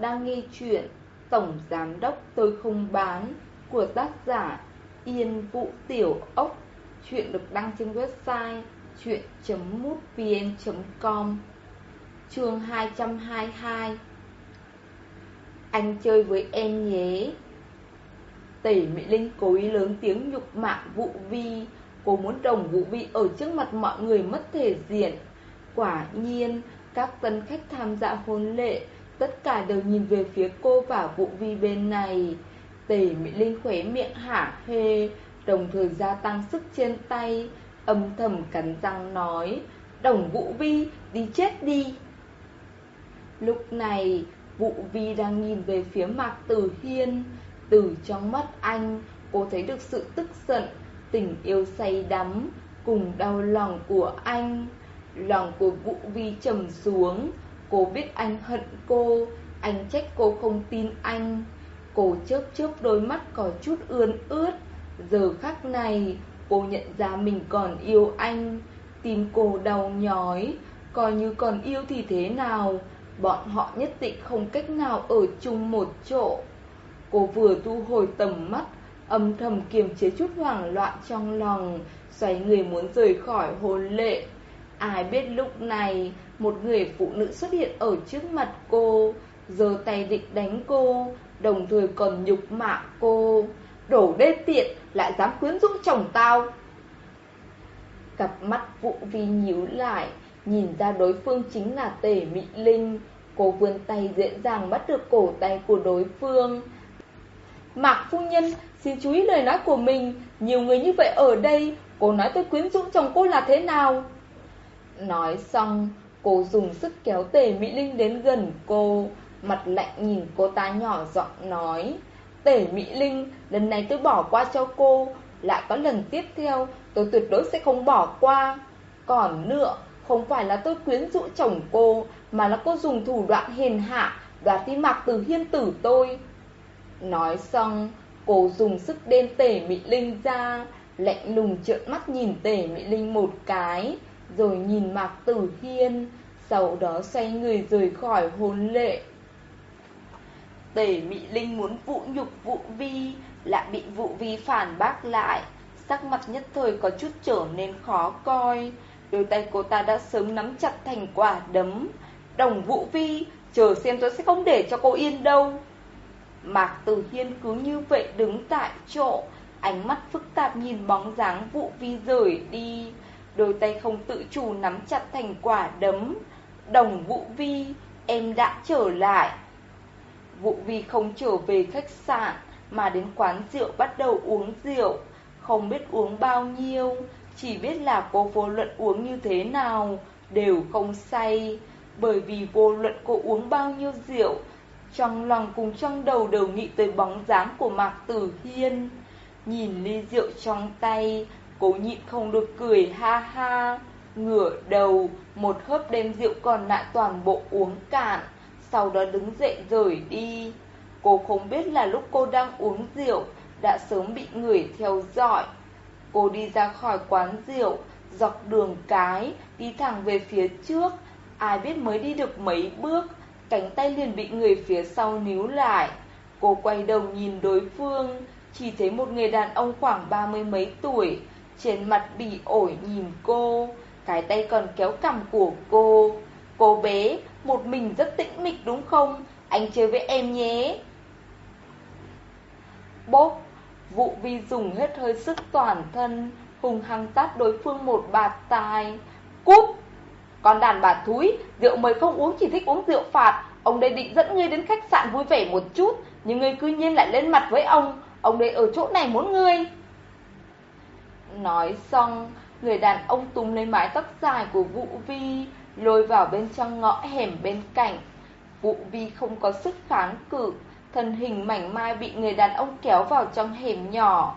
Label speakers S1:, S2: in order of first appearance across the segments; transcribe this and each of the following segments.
S1: đang nghe chuyện. Tổng Giám Đốc Tôi Không Bán của tác giả Yên Vũ Tiểu Ốc. Chuyện được đăng trên website chuyện.mútvn.com Chương 222 Anh chơi với em nhé. Tẩy Mỹ Linh cố ý lớn tiếng nhục mạ Vũ Vi. Cô muốn đồng Vũ Vi ở trước mặt mọi người mất thể diện. Quả nhiên, các tân khách tham gia hôn lễ Tất cả đều nhìn về phía cô và Vũ Vi bên này. Tề Mỹ Linh khóe miệng hả hê, Đồng thời gia tăng sức trên tay, Âm thầm cắn răng nói, Đồng Vũ Vi, đi chết đi. Lúc này Vũ Vi đang nhìn về phía Mạc Tử Hiên. Từ trong mắt anh, Cô thấy được sự tức giận, Tình yêu say đắm Cùng đau lòng của anh. Lòng của Vũ Vi trầm xuống Cô biết anh hận cô, Anh trách cô không tin anh. Cô chớp chớp đôi mắt có chút ươn ướt. Giờ khắc này, Cô nhận ra mình còn yêu anh. Tim cô đau nhói, Coi như còn yêu thì thế nào? Bọn họ nhất định không cách nào ở chung một chỗ. Cô vừa thu hồi tầm mắt, Âm thầm kiềm chế chút hoảng loạn trong lòng, Xoay người muốn rời khỏi hôn lệ Ai biết lúc này Một người phụ nữ xuất hiện ở trước mặt cô, giơ tay định đánh cô, Đồng thời còn nhục mạ cô. Đổ đê tiện, Lại dám quyến rũ chồng tao. Cặp mắt vụ vi nhíu lại, Nhìn ra đối phương chính là tể Mỹ Linh. Cô vươn tay dễ dàng bắt được cổ tay của đối phương. Mạc phu nhân, Xin chú ý lời nói của mình. Nhiều người như vậy ở đây, Cô nói tôi quyến rũ chồng cô là thế nào? Nói xong, Cô dùng sức kéo tề Mỹ Linh đến gần cô. Mặt lạnh nhìn cô ta nhỏ giọng nói Tể Mỹ Linh, Lần này tôi bỏ qua cho cô. Lại có lần tiếp theo, Tôi tuyệt đối sẽ không bỏ qua. Còn nữa, Không phải là tôi quyến rũ chồng cô, Mà là cô dùng thủ đoạn hiền hạ, Đoạt đi mặc từ hiên tử tôi. Nói xong, Cô dùng sức đen tể Mỹ Linh ra, Lạnh lùng trợn mắt nhìn tể Mỹ Linh một cái. Rồi nhìn Mạc Tử Hiên, Sau đó xoay người rời khỏi hôn lệ Tề Mỹ Linh muốn vũ nhục vụ vi, Lại bị vụ vi phản bác lại. Sắc mặt nhất thời có chút trở nên khó coi. Đôi tay cô ta đã sớm nắm chặt thành quả đấm. Đồng vụ vi, Chờ xem tôi sẽ không để cho cô yên đâu. Mạc Tử Hiên cứ như vậy đứng tại chỗ, Ánh mắt phức tạp nhìn bóng dáng vụ vi rời đi. Đôi tay không tự chủ nắm chặt thành quả đấm. Đồng vũ vi, Em đã trở lại. Vũ vi không trở về khách sạn, Mà đến quán rượu bắt đầu uống rượu. Không biết uống bao nhiêu, Chỉ biết là cô vô luận uống như thế nào Đều không say. Bởi vì vô luận cô uống bao nhiêu rượu, Trong lòng cùng trong đầu đều nghĩ tới bóng dáng của Mạc Tử Hiên. Nhìn ly rượu trong tay Cố nhịn không được cười ha ha Ngửa đầu Một hớp đem rượu còn lại toàn bộ uống cạn sau đó đứng dậy rời đi. Cô không biết là lúc cô đang uống rượu, đã sớm bị người theo dõi. Cô đi ra khỏi quán rượu, dọc đường cái, đi thẳng về phía trước. Ai biết mới đi được mấy bước, cánh tay liền bị người phía sau níu lại. Cô quay đầu nhìn đối phương, chỉ thấy một người đàn ông khoảng ba mươi mấy tuổi, trên mặt bỉ ổi nhìn cô, cái tay còn kéo cằm của cô. Cô bé, một mình rất tĩnh mịch đúng không? Anh chơi với em nhé. Bốp, vụ vi dùng hết hơi sức toàn thân, hùng hăng tát đối phương một bạt tai. Cút! Còn đàn bà thúi, rượu mời không uống chỉ thích uống rượu phạt. Ông đây định dẫn ngươi đến khách sạn vui vẻ một chút, nhưng ngươi cư nhiên lại lên mặt với ông. Ông đây ở chỗ này muốn ngươi. Nói xong, người đàn ông túm lấy mái tóc dài của Vũ Vi, lôi vào bên trong ngõ hẻm bên cạnh. vũ vi không có sức kháng cự, thân hình mảnh mai bị người đàn ông kéo vào trong hẻm nhỏ.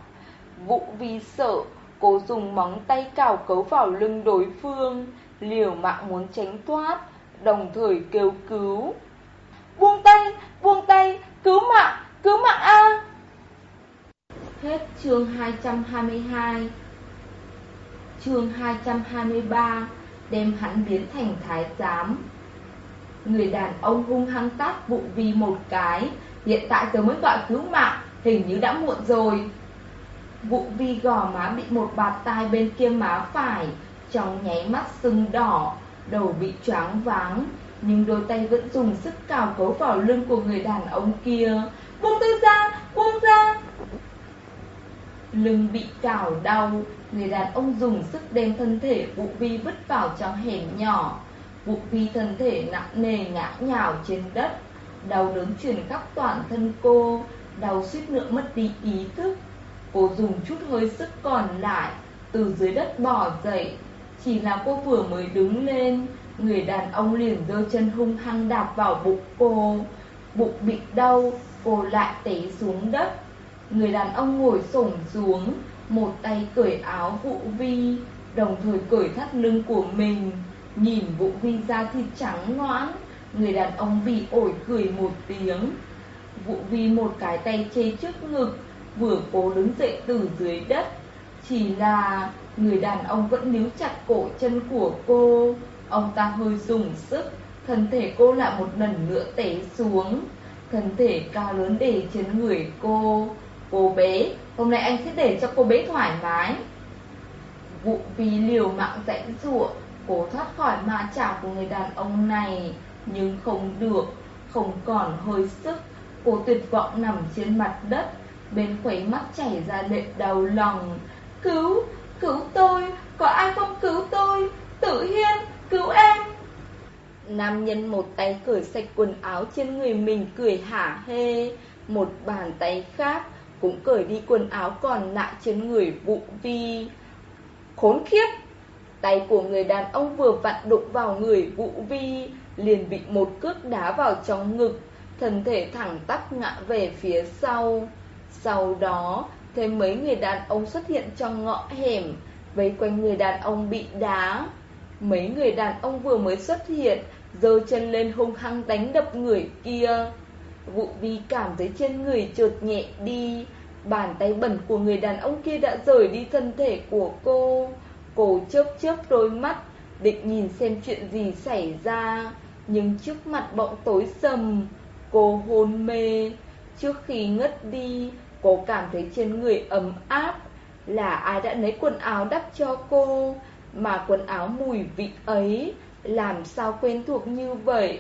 S1: vũ vi sợ, cố dùng móng tay cào cấu vào lưng đối phương, liều mạng muốn tránh thoát, đồng thời kêu cứu. Buông tay, buông tay, cứu mạng, cứu mạng a. Hết chương 222 Chương 223 đem hắn biến thành thái giám. Người đàn ông hung hăng tát vụ vi một cái Hiện tại tớ mới gọi cứu mạng Hình như đã muộn rồi. Vụ vi gò má bị một bạt tai bên kia má phải Trong nháy mắt sưng đỏ Đầu bị choáng váng Nhưng đôi tay vẫn dùng sức cào cấu vào lưng của người đàn ông kia. Buông tôi ra, buông ra! Lưng bị cào đau, Người đàn ông dùng sức đem thân thể Vụ Vi vứt vào trong hẻm nhỏ. Vụ Vi thân thể nặng nề ngã nhào trên đất, Đau đớn truyền khắp toàn thân cô, Đau suýt nữa mất đi ý thức. Cô dùng chút hơi sức còn lại, Từ dưới đất bò dậy. Chỉ là cô vừa mới đứng lên, Người đàn ông liền giơ chân hung hăng đạp vào bụng cô. Bụng bị đau, Cô lại té xuống đất. Người đàn ông ngồi xổm xuống, Một tay cởi áo Vũ Vi, Đồng thời cởi thắt lưng của mình, Nhìn Vũ Vi ra thịt trắng loãng Người đàn ông bị ổi cười một tiếng. Vũ Vi một cái tay chê trước ngực, Vừa cố đứng dậy từ dưới đất. Chỉ là người đàn ông vẫn níu chặt cổ chân của cô. Ông ta hơi dùng sức, Thân thể cô lại một lần nữa té xuống. Thân thể cao lớn để trên người cô. Cô bé, hôm nay anh sẽ để cho cô bé thoải mái. Vụ vì liều mạng dãy dụa Cố thoát khỏi ma chảo của người đàn ông này. Nhưng không được Không còn hơi sức. Cô tuyệt vọng nằm trên mặt đất Bên khuấy mắt chảy ra lệ đau lòng. Cứu, cứu tôi Có ai không cứu tôi? Tử Hiên, cứu em. Nam nhân một tay cởi sạch quần áo trên người mình cười hả hê. Một bàn tay khác cũng cởi đi quần áo còn lại trên người vụ vi Khốn khiếp. Tay của người đàn ông vừa vặn đụng vào người vụ vi, Liền bị một cước đá vào trong ngực, Thân thể thẳng tắp ngã về phía sau. Sau đó, Thêm mấy người đàn ông xuất hiện trong ngõ hẻm, Vây quanh người đàn ông bị đá. Mấy người đàn ông vừa mới xuất hiện, giơ chân lên hung hăng đánh đập người kia. Vụ vi cảm thấy trên người trượt nhẹ đi, Bàn tay bẩn của người đàn ông kia đã rời đi thân thể của cô. Cô chớp chớp đôi mắt, Định nhìn xem chuyện gì xảy ra, Nhưng trước mặt bỗng tối sầm, Cô hôn mê. Trước khi ngất đi, Cô cảm thấy trên người ấm áp, Là ai đã lấy quần áo đắp cho cô, Mà quần áo mùi vị ấy, Làm sao quen thuộc như vậy?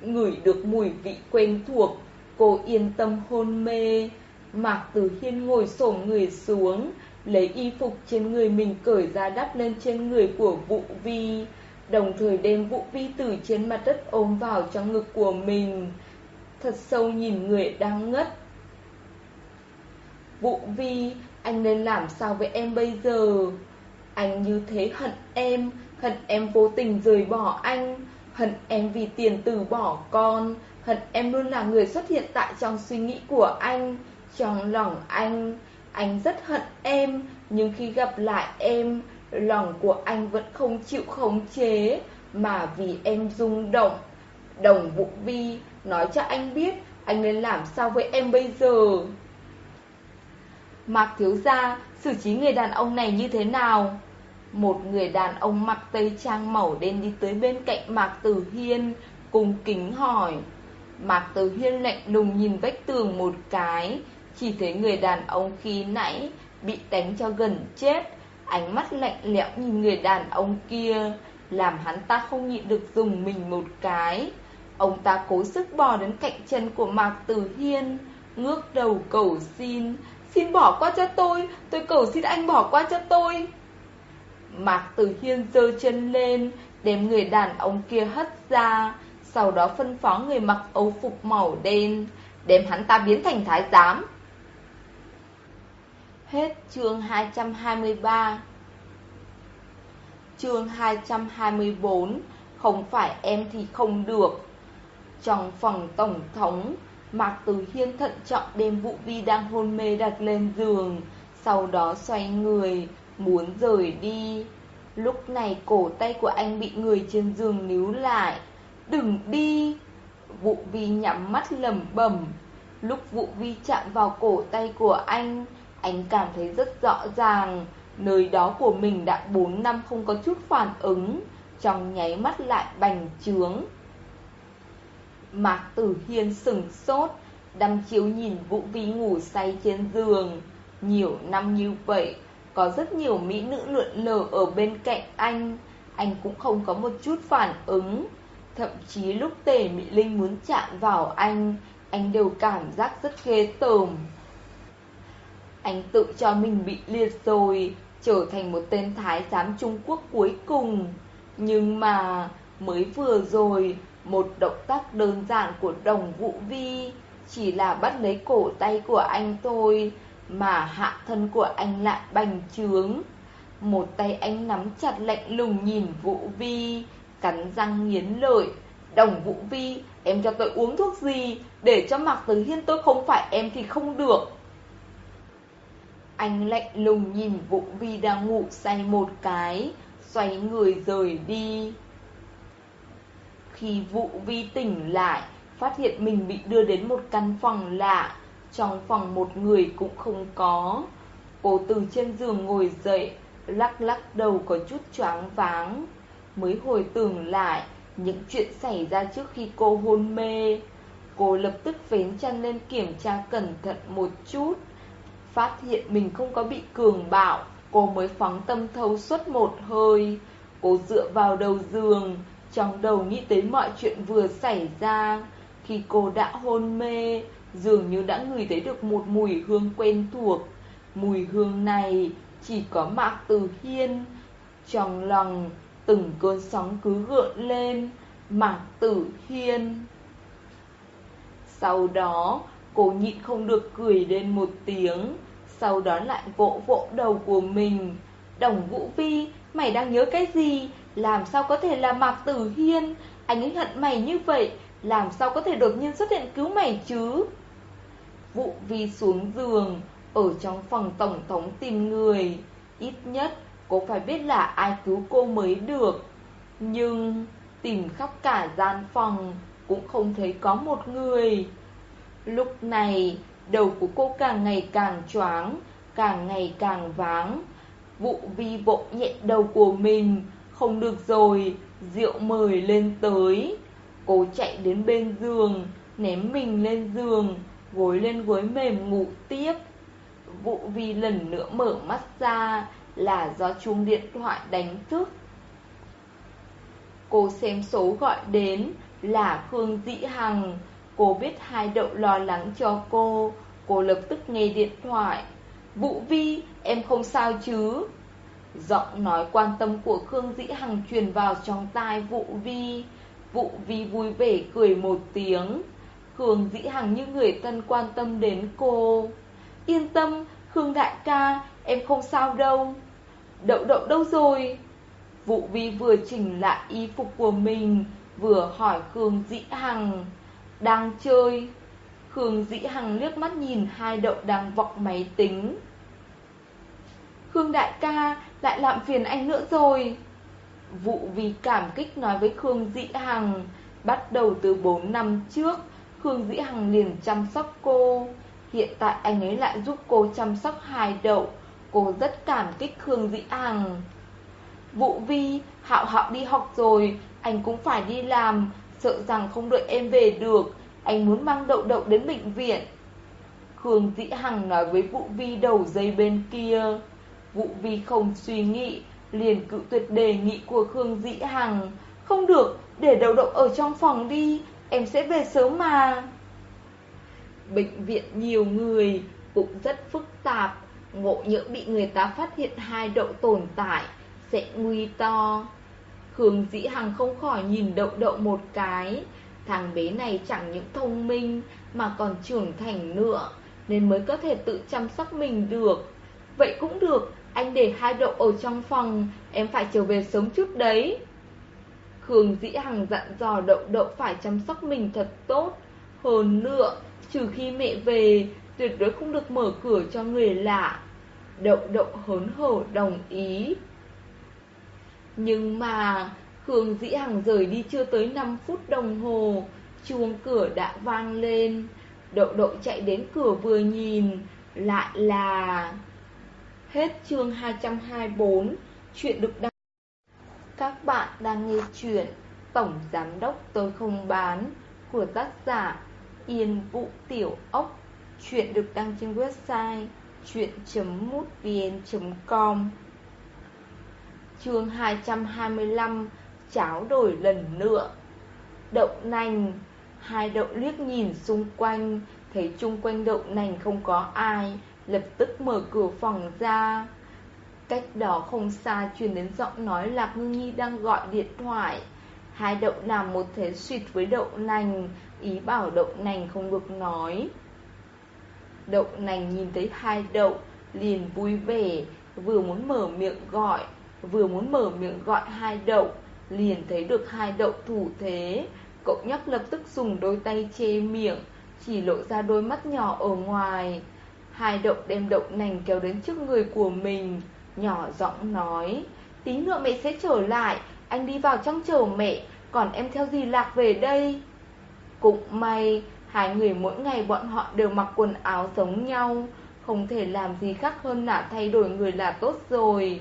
S1: Ngửi được mùi vị quen thuộc Cô yên tâm hôn mê. Mạc Tử Hiên ngồi xổm người xuống Lấy y phục trên người mình cởi ra đắp lên trên người của Vũ Vi. Đồng thời đem Vũ Vi từ trên mặt đất ôm vào trong ngực của mình. Thật sâu nhìn người đang ngất. Vũ Vi, anh nên làm sao với em bây giờ? Anh như thế hận em, hận em vô tình rời bỏ anh. Hận em vì tiền từ bỏ con. Hận em luôn là người xuất hiện tại trong suy nghĩ của anh, Trong lòng anh. Anh rất hận em, Nhưng khi gặp lại em, Lòng của anh vẫn không chịu khống chế, Mà vì em rung động, Đồng Vũ Vi, Nói cho anh biết Anh nên làm sao với em bây giờ. Mạc Thiếu Gia, Xử trí người đàn ông này như thế nào? Một người đàn ông mặc tây trang màu đen đi tới bên cạnh Mạc Tử Hiên, cùng kính hỏi. Mạc Tử Hiên lạnh lùng nhìn vách tường một cái, chỉ thấy người đàn ông khi nãy bị đánh cho gần chết, ánh mắt lạnh lẽo nhìn người đàn ông kia, làm hắn ta không nhịn được dùng mình một cái. Ông ta cố sức bò đến cạnh chân của Mạc Tử Hiên, ngước đầu cầu xin, xin bỏ qua cho tôi, tôi cầu xin anh bỏ qua cho tôi. Mạc Tử Hiên giơ chân lên, đem người đàn ông kia hất ra, sau đó phân phó người mặc âu phục màu đen, đem hắn ta biến thành thái giám. Hết chương 223 Chương 224 Không phải em thì không được Trong phòng tổng thống Mạc Tử Hiên thận trọng đem Vũ Vi đang hôn mê đặt lên giường Sau đó xoay người muốn rời đi. Lúc này cổ tay của anh bị người trên giường níu lại. Đừng đi! Vụ vi nhắm mắt lầm bẩm. Lúc vụ vi chạm vào cổ tay của anh, anh cảm thấy rất rõ ràng, nơi đó của mình đã 4 năm không có chút phản ứng. Trong nháy mắt lại bành trướng Mạc Tử Hiên sừng sốt Đăm chiếu nhìn Vũ Vi ngủ say trên giường Nhiều năm như vậy có rất nhiều mỹ nữ lượn lờ ở bên cạnh anh. Anh cũng không có một chút phản ứng. Thậm chí lúc tề Mỹ Linh muốn chạm vào anh Anh đều cảm giác rất ghê tởm. Anh tự cho mình bị liệt rồi, Trở thành một tên thái giám Trung Quốc cuối cùng. Nhưng mà mới vừa rồi, Một động tác đơn giản của đồng vũ vi Chỉ là bắt lấy cổ tay của anh thôi. Mà hạ thân của anh lại bành trướng. Một tay anh nắm chặt lạnh lùng nhìn vũ vi Cắn răng nghiến lợi. Đồng Vũ Vi, em cho tôi uống thuốc gì? Để cho Mạc Tử Hiên tôi không phải em thì không được. Anh lạnh lùng nhìn Vũ Vi đang ngủ say một cái Xoay người rời đi. Khi Vũ Vi tỉnh lại Phát hiện mình bị đưa đến một căn phòng lạ. Trong phòng một người cũng không có Cô từ trên giường ngồi dậy Lắc lắc đầu có chút choáng váng Mới hồi tưởng lại những chuyện xảy ra trước khi cô hôn mê. Cô lập tức vén chân lên kiểm tra cẩn thận một chút. Phát hiện mình không có bị cường bạo, cô mới phóng tâm thâu suốt một hơi. Cô dựa vào đầu giường, trong đầu nghĩ tới mọi chuyện vừa xảy ra. Khi cô đã hôn mê, dường như đã ngửi thấy được một mùi hương quen thuộc. Mùi hương này chỉ có Mạc Từ Hiên. Trong lòng từng cơn sóng cứ gợn lên, Mạc Tử Hiên. Sau đó, cô nhịn không được cười lên một tiếng, sau đó lại vỗ vỗ đầu của mình. Đồng Vũ Vi, mày đang nhớ cái gì? Làm sao có thể là Mạc Tử Hiên? Anh ấy hận mày như vậy, làm sao có thể đột nhiên xuất hiện cứu mày chứ? Vụ Vi xuống giường, ở trong phòng tổng thống tìm người. Ít nhất Cô phải biết là ai cứu cô mới được. Nhưng tìm khắp cả gian phòng Cũng không thấy có một người. Lúc này Đầu của cô càng ngày càng choáng Càng ngày càng váng. Vụ vi bộ nhẹ đầu của mình. Không được rồi Rượu mời lên tới. Cô chạy đến bên giường Ném mình lên giường Gối lên gối mềm ngủ tiếp Vụ vi lần nữa mở mắt ra là do chuông điện thoại đánh thức. Cô xem số gọi đến là Khương Dĩ Hằng. Cô biết hai đậu lo lắng cho cô. Cô lập tức nghe điện thoại. Vũ Vi, em không sao chứ? Giọng nói quan tâm của Khương Dĩ Hằng truyền vào trong tai Vũ Vi. Vũ Vi vui vẻ cười một tiếng. Khương Dĩ Hằng như người thân quan tâm đến cô. Yên tâm, Khương đại ca, em không sao đâu. Đậu đậu đâu rồi? Vụ vi vừa chỉnh lại y phục của mình, vừa hỏi Khương Dĩ Hằng. Đang chơi. Khương Dĩ Hằng liếc mắt nhìn hai đậu đang vọc máy tính. Khương đại ca lại làm phiền anh nữa rồi. Vụ vì cảm kích nói với Khương Dĩ Hằng, bắt đầu từ 4 năm trước, Khương Dĩ Hằng liền chăm sóc cô. Hiện tại anh ấy lại giúp cô chăm sóc hai đậu, Cô rất cảm kích Khương Dĩ Hằng. Vụ Vi, Hạo Hạo đi học rồi. Anh cũng phải đi làm. Sợ rằng không đợi em về được. Anh muốn mang đậu đậu đến bệnh viện. Khương Dĩ Hằng nói với Vũ Vi đầu dây bên kia. Vũ Vi không suy nghĩ. Liền cự tuyệt đề nghị của Khương Dĩ Hằng. Không được, để đậu đậu ở trong phòng đi Em sẽ về sớm mà. Bệnh viện nhiều người Cũng rất phức tạp. Ngộ nhỡ bị người ta phát hiện hai đậu tồn tại Sẽ nguy to. Khương Dĩ Hằng không khỏi nhìn đậu đậu một cái. Thằng bé này chẳng những thông minh Mà còn trưởng thành nữa Nên mới có thể tự chăm sóc mình được. Vậy cũng được anh để hai đậu ở trong phòng Em phải trở về sớm chút đấy Khương Dĩ Hằng dặn dò đậu đậu phải chăm sóc mình thật tốt Hơn nữa Trừ khi mẹ về tuyệt đối không được mở cửa cho người lạ. Đậu đậu hớn hở đồng ý. Nhưng mà, Khương Dĩ Hằng rời đi chưa tới 5 phút đồng hồ, chuông cửa đã vang lên. Đậu đậu chạy đến cửa vừa nhìn, lại là... Hết chương 224, chuyện được đăng Các bạn đang nghe chuyện Tổng Giám Đốc Tôi Không Bán của tác giả Yên Vũ Tiểu Ốc. Chuyện được đăng trên website chuyện.mútvn.com Chương 225 Cháo đổi lần nữa. Đậu nành. Hai đậu liếc nhìn xung quanh Thấy chung quanh đậu nành không có ai Lập tức mở cửa phòng ra. Cách đó không xa truyền đến giọng nói Lạc Ngư Nhi đang gọi điện thoại. Hai đậu làm một thế suyệt với đậu nành, Ý bảo đậu nành không được nói. Đậu nành nhìn thấy hai đậu, Liền vui vẻ, Vừa muốn mở miệng gọi, Vừa muốn mở miệng gọi hai đậu, Liền thấy được hai đậu thủ thế. Cậu nhóc lập tức dùng đôi tay che miệng, Chỉ lộ ra đôi mắt nhỏ ở ngoài. Hai đậu đem đậu nành kéo đến trước người của mình. Nhỏ giọng nói, Tí nữa mẹ sẽ trở lại. Anh đi vào trong chờ mẹ. Còn em theo dì Lạc về đây. Cũng may, Hai người mỗi ngày bọn họ đều mặc quần áo giống nhau. Không thể làm gì khác hơn là thay đổi người là tốt rồi.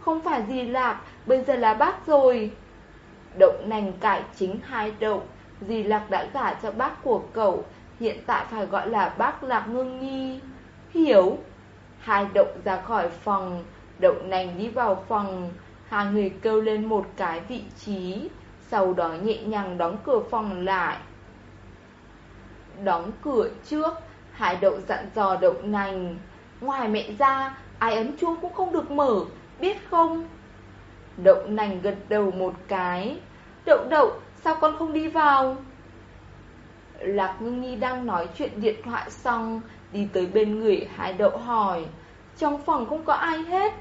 S1: Không phải dì Lạc, Bây giờ là bác rồi. Đậu nành cải chính hai đậu Dì Lạc đã gả cho bác của cậu. Hiện tại phải gọi là bác Lạc Ngưng Nhi. Hiểu. Hai động ra khỏi phòng, Đậu nành đi vào phòng. Hai người kêu lên một cái vị trí, Sau đó nhẹ nhàng đóng cửa phòng lại. Đóng cửa trước Hải đậu dặn dò đậu nành. Ngoài mẹ ra, Ai ấn chuông cũng không được mở, Biết không? Đậu nành gật đầu một cái. Đậu đậu, sao con không đi vào? Lạc Ngưng Nhi đang nói chuyện điện thoại xong Đi tới bên người Hải đậu hỏi, Trong phòng không có ai hết?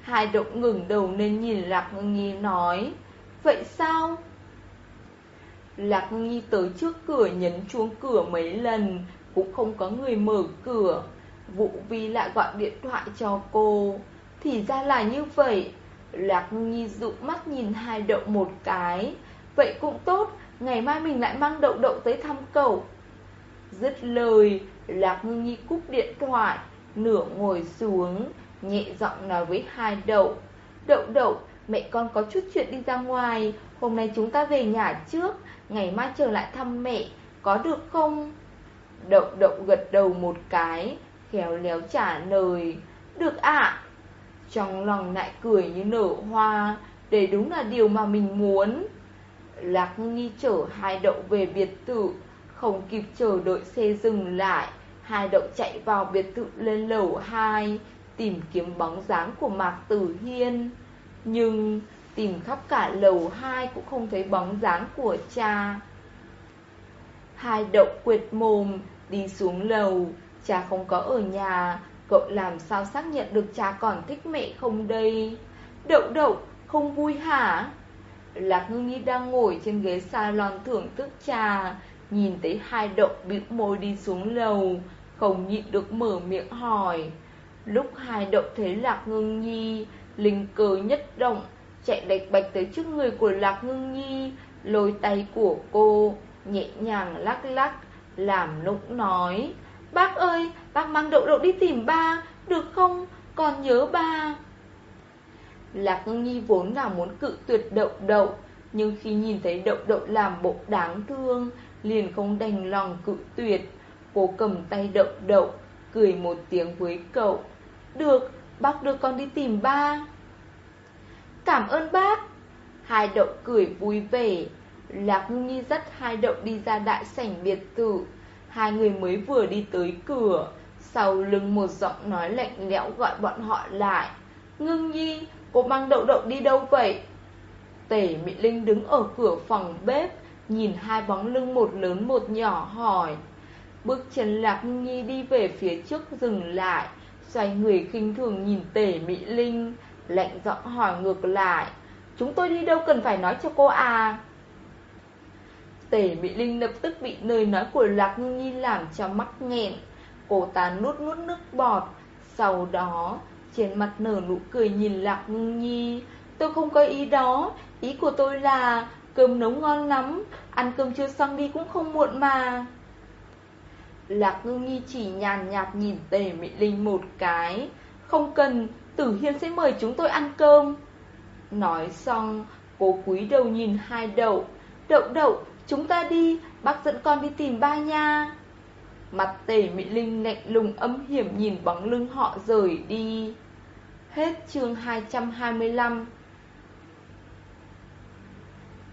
S1: Hải đậu ngừng đầu nên nhìn Lạc Ngưng Nhi nói, Vậy sao? Lạc Ngưng Nhi tới trước cửa nhấn chuông cửa mấy lần, Cũng không có người mở cửa. Vũ Vi lại gọi điện thoại cho cô. Thì ra là như vậy. Lạc Ngưng Nhi dụ mắt nhìn hai đậu một cái. Vậy cũng tốt, Ngày mai mình lại mang đậu đậu tới thăm cậu. Dứt lời Lạc Ngưng Nhi cúp điện thoại Nửa ngồi xuống Nhẹ giọng nói với hai đậu. Đậu đậu, mẹ con có chút chuyện đi ra ngoài Hôm nay chúng ta về nhà trước Ngày mai trở lại thăm mẹ Có được không? Đậu đậu gật đầu một cái Khéo léo trả lời Được ạ. Trong lòng lại cười như nở hoa Để đúng là điều mà mình muốn. Lạc nghi chở hai đậu về biệt thự không kịp chờ đợi xe dừng lại Hai đậu chạy vào biệt thự lên lầu 2 tìm kiếm bóng dáng của Mạc Tử Hiên. Nhưng tìm khắp cả lầu hai cũng không thấy bóng dáng của cha. Hai đậu quệt mồm, đi xuống lầu, cha không có ở nhà, cậu làm sao xác nhận được cha còn thích mẹ không đây? Đậu đậu, không vui hả? Lạc Ngưng Nhi đang ngồi trên ghế salon thưởng thức trà, nhìn thấy hai đậu bĩu môi đi xuống lầu, không nhịn được mở miệng hỏi. Lúc hai động thấy Lạc Ngưng Nhi, linh cờ nhất động, chạy đạch bạch tới trước người của Lạc Ngưng Nhi, lôi tay của cô, nhẹ nhàng lắc lắc, làm nũng nói. Bác ơi, bác mang đậu đậu đi tìm ba, được không? Còn nhớ ba. Lạc Ngưng Nhi vốn là muốn cự tuyệt đậu đậu, nhưng khi nhìn thấy đậu đậu làm bộ đáng thương, liền không đành lòng cự tuyệt. Cô cầm tay đậu đậu, cười một tiếng với cậu. Được, bác đưa con đi tìm ba. Cảm ơn bác. Hai đậu cười vui vẻ. Lạc Ngưng Nhi dắt hai đậu đi ra đại sảnh biệt thự. Hai người mới vừa đi tới cửa. Sau lưng một giọng nói lạnh lẽo gọi bọn họ lại. Ngưng Nhi, cô mang đậu đậu đi đâu vậy? Tể Mỹ Linh đứng ở cửa phòng bếp, nhìn hai bóng lưng một lớn một nhỏ hỏi. Bước chân Lạc Nhi đi về phía trước dừng lại, xoay người khinh thường nhìn tể Mỹ Linh, lạnh giọng hỏi ngược lại. Chúng tôi đi đâu cần phải nói cho cô à? Tể Mỹ Linh lập tức bị lời nói của Lạc Nhi làm cho mắc nghẹn. Cô ta nuốt nuốt nước bọt. Sau đó, trên mặt nở nụ cười nhìn Lạc Nhi. Tôi không có ý đó. Ý của tôi là cơm nấu ngon lắm. Ăn cơm chưa xong đi cũng không muộn mà. Lạc ngưng nhi chỉ nhàn nhạt nhìn tề Mỹ Linh một cái. Không cần, Tử Hiên sẽ mời chúng tôi ăn cơm. Nói xong, Cô cúi đầu nhìn hai đậu. Đậu đậu, chúng ta đi, bác dẫn con đi tìm ba nha. Mặt tề Mỹ Linh lạnh lùng âm hiểm nhìn bóng lưng họ rời đi. Hết chương 225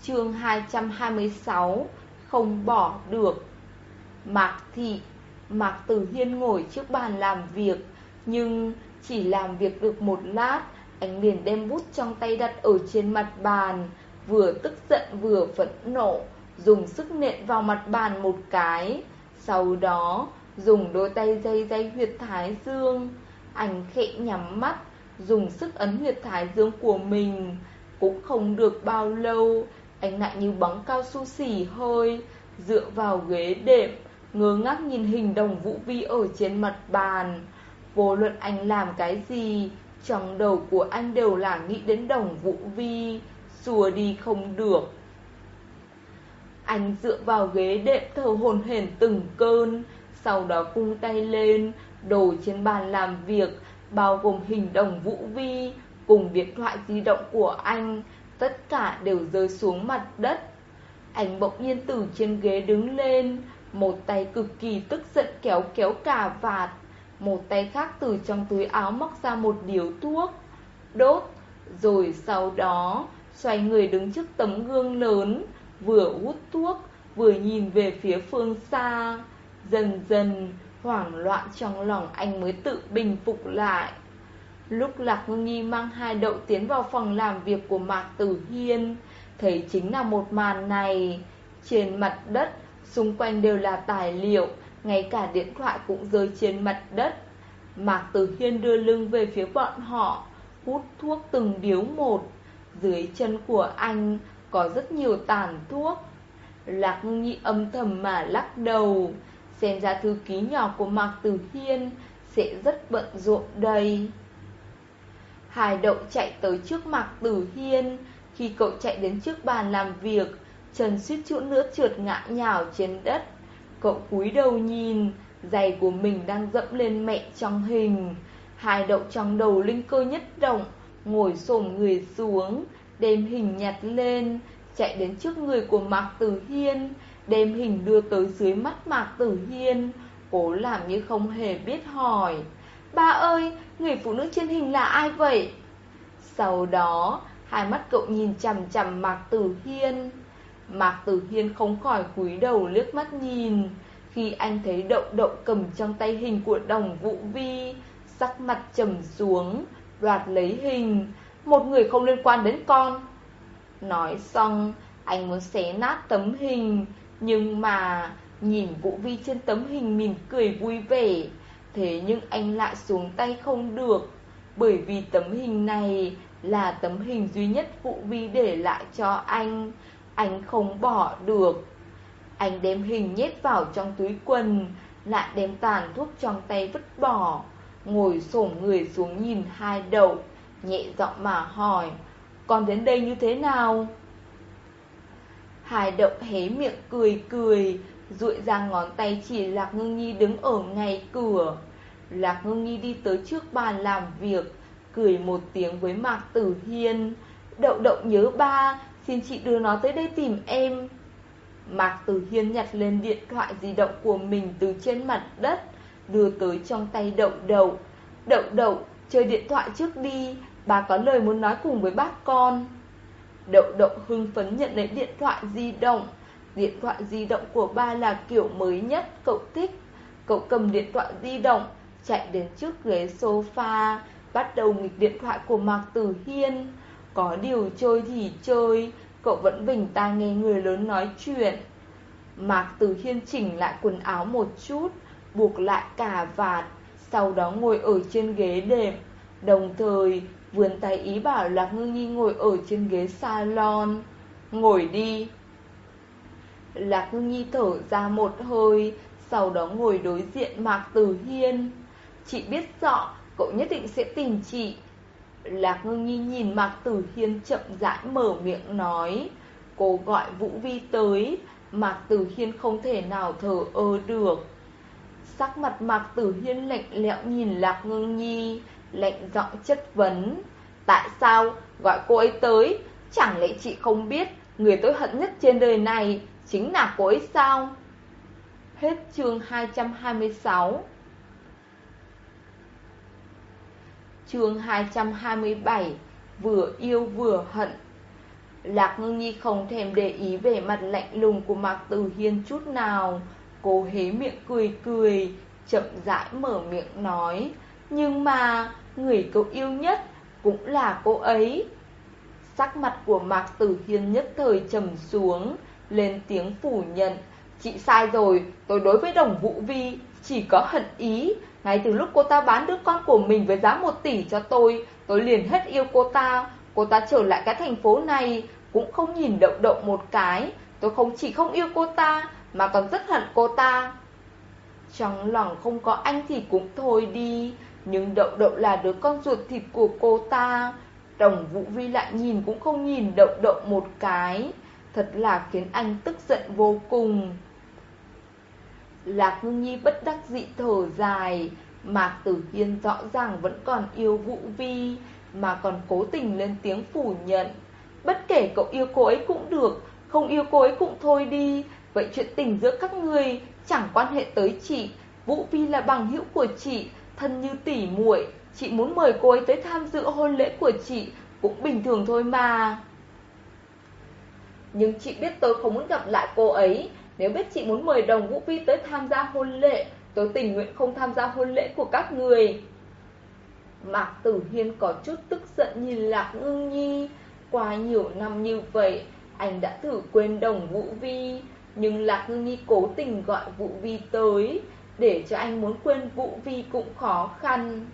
S1: Chương 226 Không bỏ được. Mạc Thị, Mạc Tử Hiên ngồi trước bàn làm việc, Nhưng chỉ làm việc được một lát Anh liền đem bút trong tay đặt ở trên mặt bàn, Vừa tức giận vừa phẫn nộ, Dùng sức nện vào mặt bàn một cái, Sau đó dùng đôi tay dây dây huyệt thái dương Anh khẽ nhắm mắt, Dùng sức ấn huyệt thái dương của mình, Cũng không được bao lâu anh lại như bóng cao su xỉ hơi Dựa vào ghế đệm, Ngơ ngác nhìn hình đồng vũ vi ở trên mặt bàn. Vô luận anh làm cái gì, Trong đầu của anh đều là nghĩ đến đồng vũ vi, Xua đi không được. Anh dựa vào ghế đệm thở hồn hển từng cơn, Sau đó cung tay lên, Đồ trên bàn làm việc, Bao gồm hình đồng vũ vi Cùng điện thoại di động của anh. Tất cả đều rơi xuống mặt đất. Anh bỗng nhiên từ trên ghế đứng lên, Một tay cực kỳ tức giận kéo kéo cả vạt, Một tay khác từ trong túi áo móc ra một điếu thuốc. Đốt, Rồi sau đó Xoay người đứng trước tấm gương lớn, Vừa hút thuốc, Vừa nhìn về phía phương xa. Dần dần Hoảng loạn trong lòng anh mới tự bình phục lại. Lúc Lạc Ngưng Nhi mang hai đậu tiến vào phòng làm việc của Mạc Tử Hiên, Thấy chính là một màn này. Trên mặt đất, Xung quanh đều là tài liệu, Ngay cả điện thoại cũng rơi trên mặt đất. Mạc Tử Hiên đưa lưng về phía bọn họ, Hút thuốc từng điếu một. Dưới chân của anh Có rất nhiều tàn thuốc. Lạc Ngưng Nhi âm thầm mà lắc đầu, Xem ra thư ký nhỏ của Mạc Tử Hiên Sẽ rất bận rộn đây. Hải đậu chạy tới trước mặt Tử Hiên. Khi cậu chạy đến trước bàn làm việc, Trần suýt chút nữa trượt ngã nhào trên đất. Cậu cúi đầu nhìn, Giày của mình đang dẫm lên mẹ trong hình. Hải đậu trong đầu linh cơ nhất động, Ngồi xổm người xuống, Đem hình nhặt lên, Chạy đến trước người của Mạc Tử Hiên, Đem hình đưa tới dưới mắt Mạc Tử Hiên. Cố làm như không hề biết hỏi. Ba ơi, người phụ nữ trên hình là ai vậy? Sau đó, hai mắt cậu nhìn chằm chằm Mạc Tử Hiên. Mạc Tử Hiên không khỏi cúi đầu liếc mắt nhìn. Khi anh thấy đậu đậu cầm trong tay hình của đồng vũ vi, sắc mặt trầm xuống, đoạt lấy hình. Một người không liên quan đến con. Nói xong, anh muốn xé nát tấm hình, nhưng mà nhìn Vũ Vi trên tấm hình mỉm cười vui vẻ. Thế nhưng anh lại xuống tay không được Bởi vì tấm hình này là tấm hình duy nhất Vũ Vi để lại cho anh Anh không bỏ được Anh đem hình nhét vào trong túi quần, Lại đem tàn thuốc trong tay vứt bỏ Ngồi xổm người xuống nhìn hai đậu Nhẹ giọng mà hỏi, Con đến đây như thế nào? Hai đậu hé miệng cười cười, duỗi ra ngón tay chỉ Lạc Ngưng Nhi đứng ở ngay cửa. Lạc hương Nhi đi tới trước bàn làm việc, cười một tiếng với Mạc Tử Hiên. Đậu đậu nhớ ba, xin chị đưa nó tới đây tìm em. Mạc Tử Hiên nhặt lên điện thoại di động của mình từ trên mặt đất, đưa tới trong tay đậu đậu. Đậu đậu, chơi điện thoại trước đi, bà có lời muốn nói cùng với bác con. Đậu đậu hưng phấn nhận lấy điện thoại di động. Điện thoại di động của ba là kiểu mới nhất, cậu thích. Cậu cầm điện thoại di động, chạy đến trước ghế sofa, bắt đầu nghịch điện thoại của Mạc Tử Hiên. Có điều chơi thì chơi, cậu vẫn bình tai nghe người lớn nói chuyện. Mạc Tử Hiên chỉnh lại quần áo một chút, buộc lại cà vạt, sau đó ngồi ở trên ghế đệm, đồng thời vươn tay ý bảo Lạc Ngư Nhi ngồi ở trên ghế salon. Ngồi đi. Lạc Ngư Nhi thở ra một hơi, sau đó ngồi đối diện Mạc Tử Hiên. Chị biết rõ, cậu nhất định sẽ tìm chị. Lạc ngưng nhi nhìn Mạc Tử Hiên chậm rãi mở miệng nói, Cô gọi Vũ Vi tới. Mạc Tử Hiên không thể nào thở ơ được. Sắc mặt Mạc Tử Hiên lạnh lẽo nhìn Lạc ngưng nhi, Lạnh giọng chất vấn, Tại sao? Gọi cô ấy tới? Chẳng lẽ chị không biết Người tôi hận nhất trên đời này Chính là cô ấy sao? Hết chương 226 Chương 227 Vừa yêu vừa hận. Lạc ngưng nhi không thèm để ý về mặt lạnh lùng của Mạc Tử Hiên chút nào. Cô hé miệng cười cười, Chậm rãi mở miệng nói, Nhưng mà Người cậu yêu nhất Cũng là cô ấy. Sắc mặt của Mạc Tử Hiên nhất thời trầm xuống, Lên tiếng phủ nhận, Chị sai rồi, Tôi đối với đồng Vũ Vi Chỉ có hận ý ngay từ lúc cô ta bán đứa con của mình với giá 1 tỷ cho tôi Tôi liền hết yêu cô ta. Cô ta trở lại cái thành phố này, Cũng không nhìn đậu đậu một cái. Tôi không chỉ không yêu cô ta, Mà còn rất hận cô ta. Trong lòng không có anh thì cũng thôi đi, Nhưng đậu đậu là đứa con ruột thịt của cô ta. Đồng Vũ Vi lại nhìn cũng không nhìn đậu đậu một cái. Thật là khiến anh tức giận vô cùng. Lạc Hương Nhi bất đắc dị thở dài. Mạc Tử Hiên rõ ràng vẫn còn yêu Vũ Vi, Mà còn cố tình lên tiếng phủ nhận. Bất kể cậu yêu cô ấy cũng được, Không yêu cô ấy cũng thôi đi. Vậy chuyện tình giữa các người Chẳng quan hệ tới chị. Vũ Vi là bằng hữu của chị, Thân như tỉ muội. Chị muốn mời cô ấy tới tham dự hôn lễ của chị, Cũng bình thường thôi mà. Nhưng chị biết tôi không muốn gặp lại cô ấy. Nếu biết chị muốn mời đồng Vũ Vi tới tham gia hôn lễ, Tôi tình nguyện không tham gia hôn lễ của các người. Mạc Tử Hiên có chút tức giận nhìn Lạc Ngưng Nhi. Qua nhiều năm như vậy, Anh đã thử quên đồng Vũ Vi Nhưng Lạc Ngưng Nhi cố tình gọi Vũ Vi tới, Để cho anh muốn quên Vũ Vi cũng khó khăn.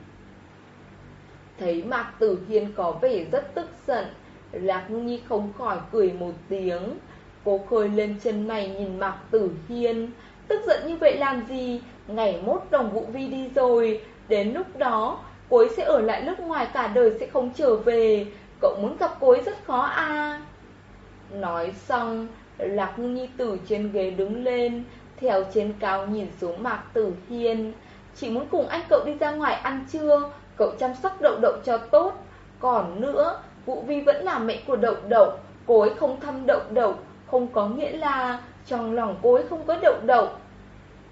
S1: Thấy Mạc Tử Hiên có vẻ rất tức giận, Lạc Nhi không khỏi cười một tiếng. Cô khơi lên chân mày nhìn Mạc Tử Hiên. Tức giận như vậy làm gì? Ngày mốt đồng vụ vi đi rồi. Đến lúc đó, Cô ấy sẽ ở lại nước ngoài cả đời sẽ không trở về. Cậu muốn gặp cô ấy rất khó à? Nói xong, Lạc Nhi tử trên ghế đứng lên, Theo trên cao nhìn xuống Mạc Tử Hiên. Chỉ muốn cùng anh cậu đi ra ngoài ăn trưa, Cậu chăm sóc đậu đậu cho tốt. Còn nữa Vũ Vi vẫn là mẹ của đậu đậu, Cô ấy không thăm đậu đậu. Không có nghĩa là Trong lòng cô ấy không có đậu đậu.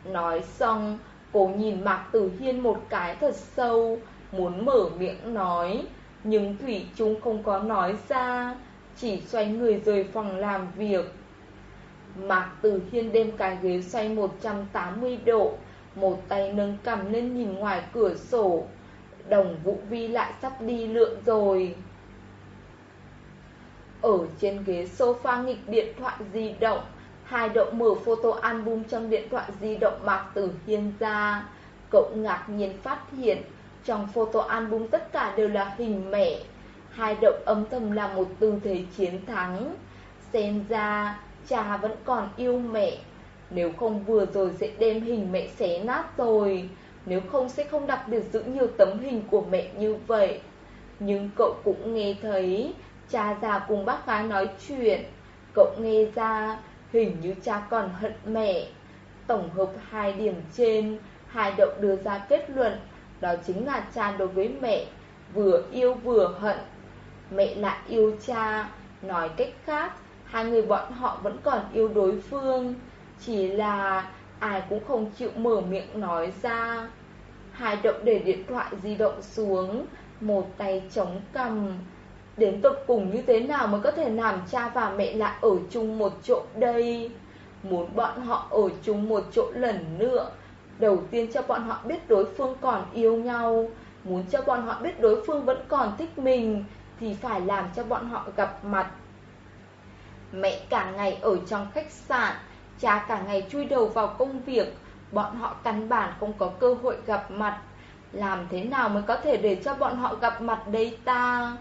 S1: Nói xong, Cô nhìn Mạc Tử Hiên một cái thật sâu, Muốn mở miệng nói, Nhưng Thủy Trung không có nói ra, Chỉ xoay người rời phòng làm việc. Mạc Tử Hiên đem cái ghế xoay 180 độ, Một tay nâng cầm lên nhìn ngoài cửa sổ. Đồng Vũ Vi lại sắp đi lượn rồi. Ở trên ghế sofa nghịch điện thoại di động, Hai đậu mở photo album trong điện thoại di động Mạc Tử Hiên ra. Cậu ngạc nhiên phát hiện, Trong photo album tất cả đều là hình mẹ. Hai đậu âm thầm là một tư thế chiến thắng. Xem ra, cha vẫn còn yêu mẹ. Nếu không vừa rồi sẽ đem hình mẹ xé nát rồi. Nếu không sẽ không đặc biệt giữ nhiều tấm hình của mẹ như vậy. Nhưng cậu cũng nghe thấy Cha già cùng bác gái nói chuyện. Cậu nghe ra Hình như cha còn hận mẹ. Tổng hợp hai điểm trên, Hai động đưa ra kết luận, Đó chính là cha đối với mẹ, Vừa yêu vừa hận. Mẹ lại yêu cha. Nói cách khác, Hai người bọn họ vẫn còn yêu đối phương, Chỉ là ai cũng không chịu mở miệng nói ra. Hai động để điện thoại di động xuống, Một tay chống cầm Đến tột cùng như thế nào mới có thể làm cha và mẹ lại ở chung một chỗ đây? Muốn bọn họ ở chung một chỗ lần nữa, Đầu tiên cho bọn họ biết đối phương còn yêu nhau. Muốn cho bọn họ biết đối phương vẫn còn thích mình, Thì phải làm cho bọn họ gặp mặt. Mẹ cả ngày ở trong khách sạn, Cha cả ngày chui đầu vào công việc, Bọn họ căn bản không có cơ hội gặp mặt. Làm thế nào mới có thể để cho bọn họ gặp mặt đây ta?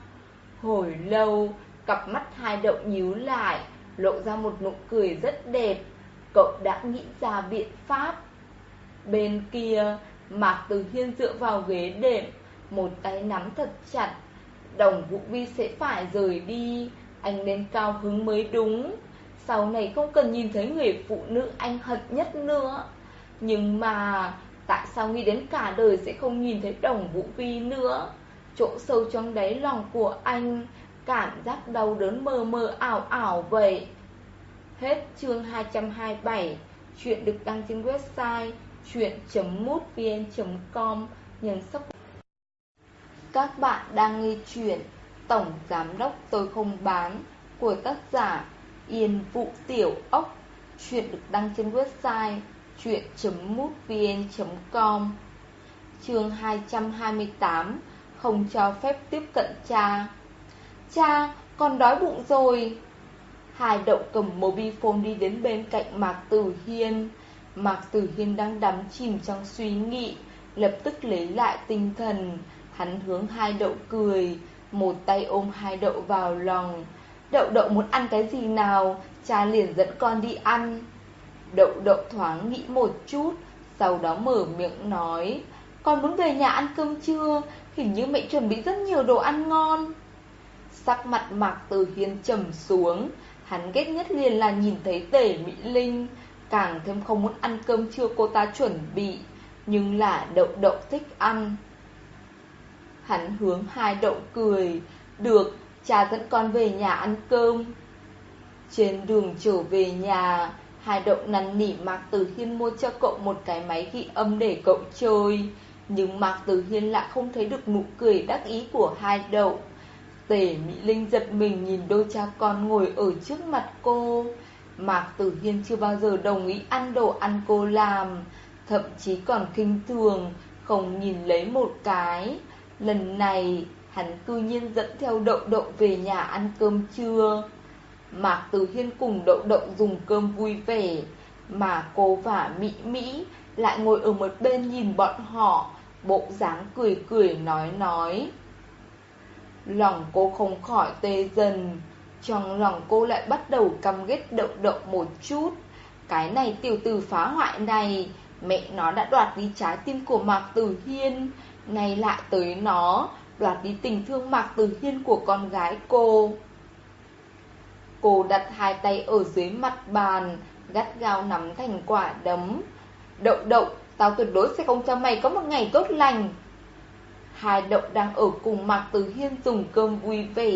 S1: Hồi lâu, Cặp mắt hai đậu nhíu lại, Lộ ra một nụ cười rất đẹp. Cậu đã nghĩ ra biện pháp. Bên kia, Mạc Từ Hiên dựa vào ghế đệm, Một tay nắm thật chặt. Đồng Vũ Vi sẽ phải rời đi. Anh nên cao hứng mới đúng. Sau này không cần nhìn thấy người phụ nữ anh hận nhất nữa. Nhưng mà, tại sao nghĩ đến cả đời sẽ không nhìn thấy đồng Vũ Vi nữa? Chỗ sâu trong đáy lòng của anh, Cảm giác đau đớn mơ mơ ảo ảo vậy. Hết chương 227 Chuyện được đăng trên website chuyện.mútvn.com Nhấn sub. Các bạn đang nghe chuyện Tổng Giám Đốc Tôi Không Bán Của tác giả Yên Vũ Tiểu Ốc. Chuyện được đăng trên website chuyện.mútvn.com Chương 228 không cho phép tiếp cận cha. Cha, con đói bụng rồi. Hải đậu cầm mobile đi đến bên cạnh Mạc Tử Hiên. Mạc Tử Hiên đang đắm chìm trong suy nghĩ Lập tức lấy lại tinh thần. Hắn hướng hai đậu cười Một tay ôm hai đậu vào lòng. Đậu đậu muốn ăn cái gì nào? Cha liền dẫn con đi ăn. Đậu đậu thoáng nghĩ một chút Sau đó mở miệng nói Con muốn về nhà ăn cơm trưa Hình như mẹ chuẩn bị rất nhiều đồ ăn ngon. Sắc mặt Mạc Từ Hiên trầm xuống. Hắn ghét nhất liền là nhìn thấy tể Mỹ Linh. Càng thêm không muốn ăn cơm trưa cô ta chuẩn bị Nhưng là đậu đậu thích ăn. Hắn hướng hai đậu cười. Được, cha dẫn con về nhà ăn cơm. Trên đường trở về nhà Hai đậu năn nỉ Mạc Tử Hiên mua cho cậu một cái máy ghi âm để cậu chơi. Nhưng Mạc Tử Hiên lại không thấy được nụ cười đắc ý của hai đậu. Tể Mỹ Linh giật mình nhìn đôi cha con ngồi ở trước mặt cô. Mạc Tử Hiên chưa bao giờ đồng ý ăn đồ ăn cô làm, Thậm chí còn kinh thường, Không nhìn lấy một cái. Lần này, hắn cư nhiên dẫn theo đậu đậu về nhà ăn cơm trưa. Mạc Tử Hiên cùng đậu đậu dùng cơm vui vẻ, Mà cô và Mỹ Mỹ lại ngồi ở một bên nhìn bọn họ. Bộ dáng cười cười nói nói. Lòng cô không khỏi tê dần, Trong lòng cô lại bắt đầu căm ghét đậu đậu một chút. Cái này tiểu tử phá hoại này, Mẹ nó đã đoạt đi trái tim của Mạc Tử Hiên. Nay lại tới nó, Đoạt đi tình thương Mạc Tử Hiên của con gái cô. Cô đặt hai tay ở dưới mặt bàn, Gắt gao nắm thành quả đấm. Đậu đậu Tao tuyệt đối sẽ không cho mày có một ngày tốt lành. Hai đậu đang ở cùng Mạc Tử Hiên dùng cơm vui vẻ,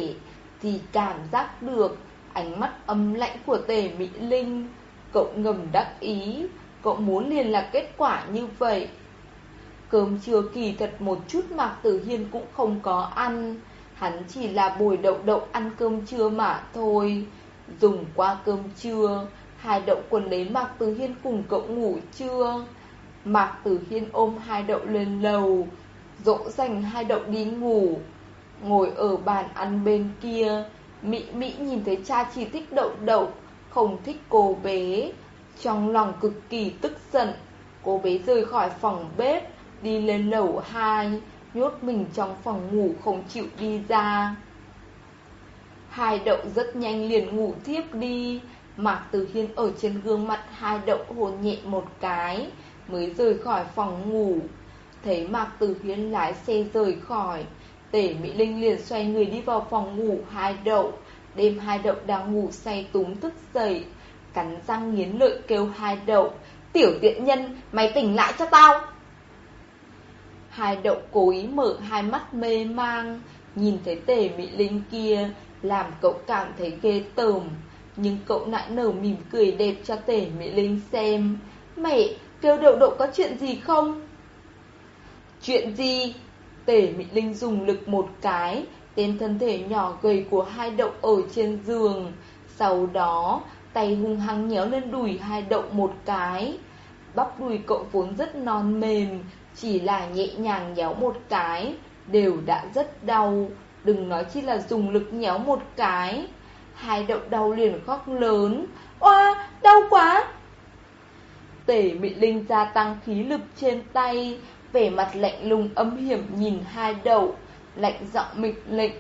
S1: Thì cảm giác được ánh mắt âm lạnh của tề Mỹ Linh. Cậu ngầm đắc ý, Cậu muốn liền là kết quả như vậy. Cơm trưa kỳ thật một chút Mạc Tử Hiên cũng không có ăn. Hắn chỉ là bồi đậu đậu ăn cơm trưa mà thôi. Dùng qua cơm trưa, Hai đậu quần lấy Mạc Tử Hiên cùng cậu ngủ trưa Mạc Tử Hiên ôm hai đậu lên lầu dỗ dành hai đậu đi ngủ. Ngồi ở bàn ăn bên kia, Mỹ Mỹ nhìn thấy cha chỉ thích đậu đậu, không thích cô bé. Trong lòng cực kỳ tức giận, cô bé rời khỏi phòng bếp, đi lên lầu 2, nhốt mình trong phòng ngủ không chịu đi ra. Hai đậu rất nhanh liền ngủ thiếp đi, Mạc Tử Hiên ở trên gương mặt hai đậu hôn nhẹ một cái, mới rời khỏi phòng ngủ. Thấy Mạc Tử Hiên lái xe rời khỏi Tể Mỹ Linh liền xoay người đi vào phòng ngủ hai đậu. Đêm hai đậu đang ngủ say túm thức dậy Cắn răng nghiến lợi kêu hai đậu Tiểu tiện nhân, mày tỉnh lại cho tao. Hai đậu cố ý mở hai mắt mê mang Nhìn thấy tể Mỹ Linh kia Làm cậu cảm thấy ghê tởm. Nhưng cậu lại nở mỉm cười đẹp cho tể Mỹ Linh xem Mẹ, kêu đậu đậu có chuyện gì không? Chuyện gì? Tể Mỹ Linh dùng lực một cái, tên thân thể nhỏ gầy của hai đậu ở trên giường. Sau đó, tay hung hăng nhéo lên đùi hai đậu một cái. Bắp đùi cậu vốn rất non mềm, chỉ là nhẹ nhàng nhéo một cái, đều đã rất đau. Đừng nói chi là dùng lực nhéo một cái. Hai đậu đau liền khóc lớn. Oa, đau quá! Tể Mỹ Linh gia tăng khí lực trên tay, vẻ mặt lạnh lùng âm hiểm nhìn hai đầu, lạnh giọng mịch lệnh.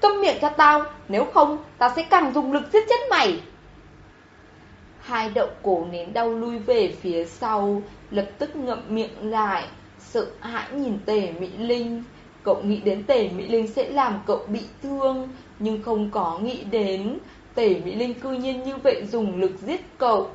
S1: Câm miệng cho tao, nếu không, tao sẽ càng dùng lực giết chết mày. Hai đậu cổ nến đau lui về phía sau, lập tức ngậm miệng lại, sợ hãi nhìn tề Mỹ Linh. Cậu nghĩ đến tề Mỹ Linh sẽ làm cậu bị thương, nhưng không có nghĩ đến tề Mỹ Linh cư nhiên như vậy dùng lực giết cậu.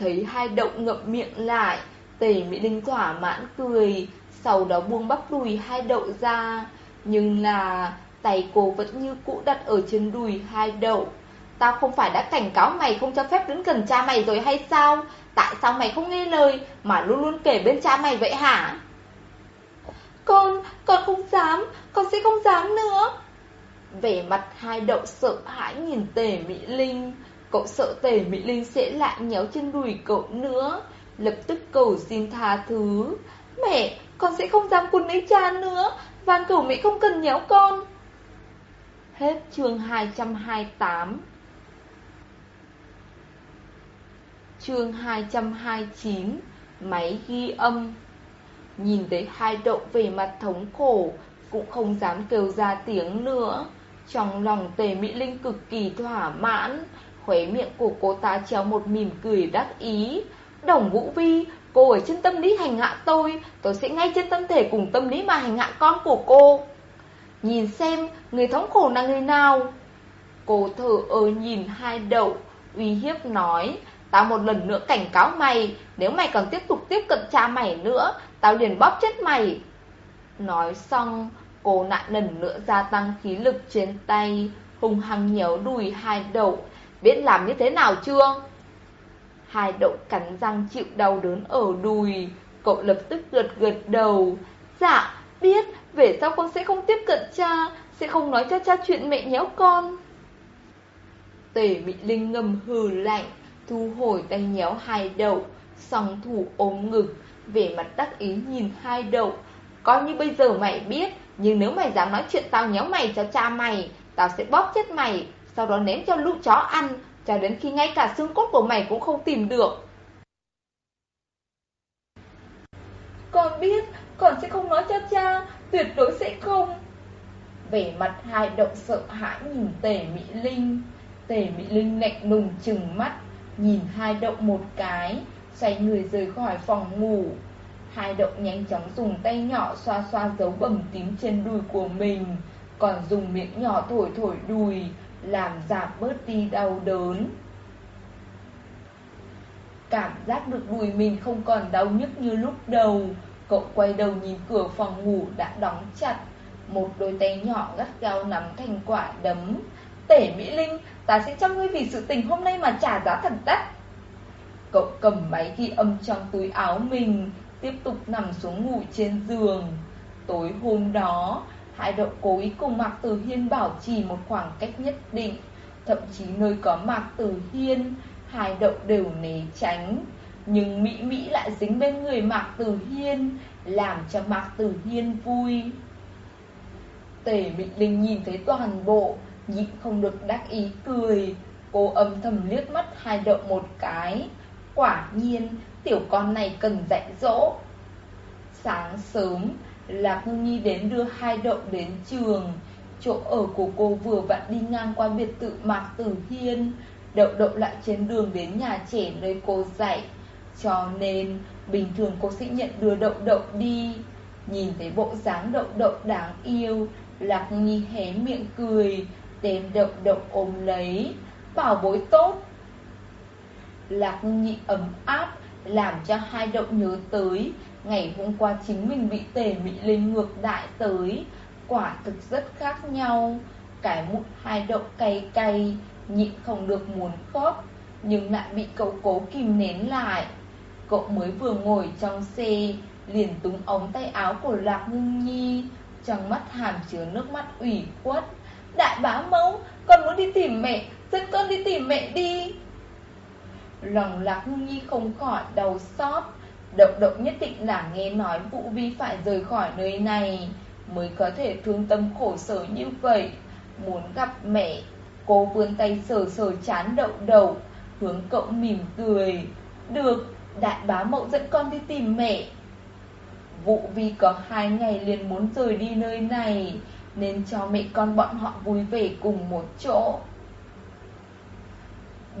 S1: Thấy hai đậu ngậm miệng lại, Tề Mỹ Linh thỏa mãn cười, sau đó buông bắp đùi hai đậu ra. Nhưng là tay cô vẫn như cũ đặt ở trên đùi hai đậu. Tao không phải đã cảnh cáo mày không cho phép đứng gần cha mày rồi hay sao? Tại sao mày không nghe lời mà luôn luôn kể bên cha mày vậy hả? Con, con không dám, con sẽ không dám nữa. Vẻ mặt hai đậu sợ hãi nhìn tề Mỹ Linh. Cậu sợ tề Mỹ Linh sẽ lại nhéo chân đùi cậu nữa. Lập tức cầu xin tha thứ. Mẹ, con sẽ không dám quấn lấy cha nữa. Van cầu mẹ không cần nhéo con. Hết chương 228 Chương 229 Máy ghi âm Nhìn thấy hai đậu về mặt thống khổ Cũng không dám kêu ra tiếng nữa Trong lòng tề Mỹ Linh cực kỳ thỏa mãn Khóe miệng của cô ta treo một mỉm cười đắc ý. Đồng Vũ Vi, Cô ở trên tâm lý hành hạ tôi Tôi sẽ ngay trên tâm thể cùng tâm lý mà hành hạ con của cô. Nhìn xem, người thống khổ là người nào? Cô thở ơ nhìn hai đậu Uy hiếp nói Tao một lần nữa cảnh cáo mày, Nếu mày còn tiếp tục tiếp cận cha mày nữa, Tao liền bóp chết mày. Nói xong, Cô lại lần nữa gia tăng khí lực trên tay Hùng hăng nhéo đùi hai đậu Biết làm như thế nào chưa? Hai đậu cắn răng chịu đau đớn ở đùi. Cậu lập tức gật gật đầu. Dạ biết. Về sau con sẽ không tiếp cận cha. Sẽ không nói cho cha chuyện mẹ nhéo con. Tề bị Linh ngầm hừ lạnh, Thu hồi tay nhéo hai đậu, Song thủ ôm ngực, vẻ mặt đắc ý nhìn hai đậu. Coi như bây giờ mày biết, Nhưng nếu mày dám nói chuyện tao nhéo mày cho cha mày, Tao sẽ bóp chết mày. Sau đó ném cho lũ chó ăn, Cho đến khi ngay cả xương cốt của mày cũng không tìm được. Con biết, Con sẽ không nói cho cha, Tuyệt đối sẽ không. Vẻ mặt hai động sợ hãi nhìn tề Mỹ Linh. Tề Mỹ Linh lạnh lùng chừng mắt, Nhìn hai động một cái, Xoay người rời khỏi phòng ngủ. Hai động nhanh chóng dùng tay nhỏ xoa xoa dấu bầm tím trên đùi của mình, Còn dùng miệng nhỏ thổi thổi đùi làm giảm bớt đi đau đớn. Cảm giác được đùi mình không còn đau nhức như lúc đầu Cậu quay đầu nhìn cửa phòng ngủ đã đóng chặt. Một đôi tay nhỏ gắt gao nắm thành quả đấm. Tể Mỹ Linh, ta sẽ cho ngươi vì sự tình hôm nay mà trả giá thật đắt. Cậu cầm máy ghi âm trong túi áo mình Tiếp tục nằm xuống ngủ trên giường. Tối hôm đó Hai đậu cố ý cùng Mạc Tử Hiên bảo trì một khoảng cách nhất định, Thậm chí nơi có Mạc Tử Hiên, Hai đậu đều né tránh. Nhưng Mỹ Mỹ lại dính bên người Mạc Tử Hiên, Làm cho Mạc Tử Hiên vui. Tề Mỹ Linh nhìn thấy toàn bộ, Nhịn không được đắc ý cười. Cô âm thầm liếc mắt hai đậu một cái. Quả nhiên, Tiểu con này cần dạy dỗ. Sáng sớm Lạc Hương Nhi đến đưa hai đậu đến trường. Chỗ ở của cô vừa vặn đi ngang qua biệt thự Mạc Tử Hiên. Đậu đậu lại trên đường đến nhà trẻ nơi cô dạy. Cho nên, bình thường cô sẽ nhận đưa đậu đậu đi. Nhìn thấy bộ dáng đậu đậu đáng yêu, Lạc Nhi hé miệng cười, Tên đậu đậu ôm lấy. Bảo bối tốt. Lạc Nhi ấm áp, Làm cho hai đậu nhớ tới. Ngày hôm qua chính mình bị tề mị lên ngược đại tới. Quả thực rất khác nhau. Cái mụn hai đậu cay cay, Nhịn không được muốn khóc. Nhưng lại bị cậu cố kìm nén lại. Cậu mới vừa ngồi trong xe, Liền túng ống tay áo của Lạc Ngưng Nhi. Trong mắt hàm chứa nước mắt ủy khuất. Đại bá mẫu, Con muốn đi tìm mẹ. Dẫn con đi tìm mẹ đi. Lòng Lạc Ngưng Nhi không khỏi đầu xót. Động động nhất định là nghe nói Vũ Vi phải rời khỏi nơi này Mới có thể thương tâm khổ sở như vậy. Muốn gặp mẹ Cô vươn tay sờ sờ chán đậu đậu Hướng cậu mỉm cười. Được, đại bá mậu dẫn con đi tìm mẹ. Vũ Vi có hai ngày liền muốn rời đi nơi này Nên cho mẹ con bọn họ vui vẻ cùng một chỗ.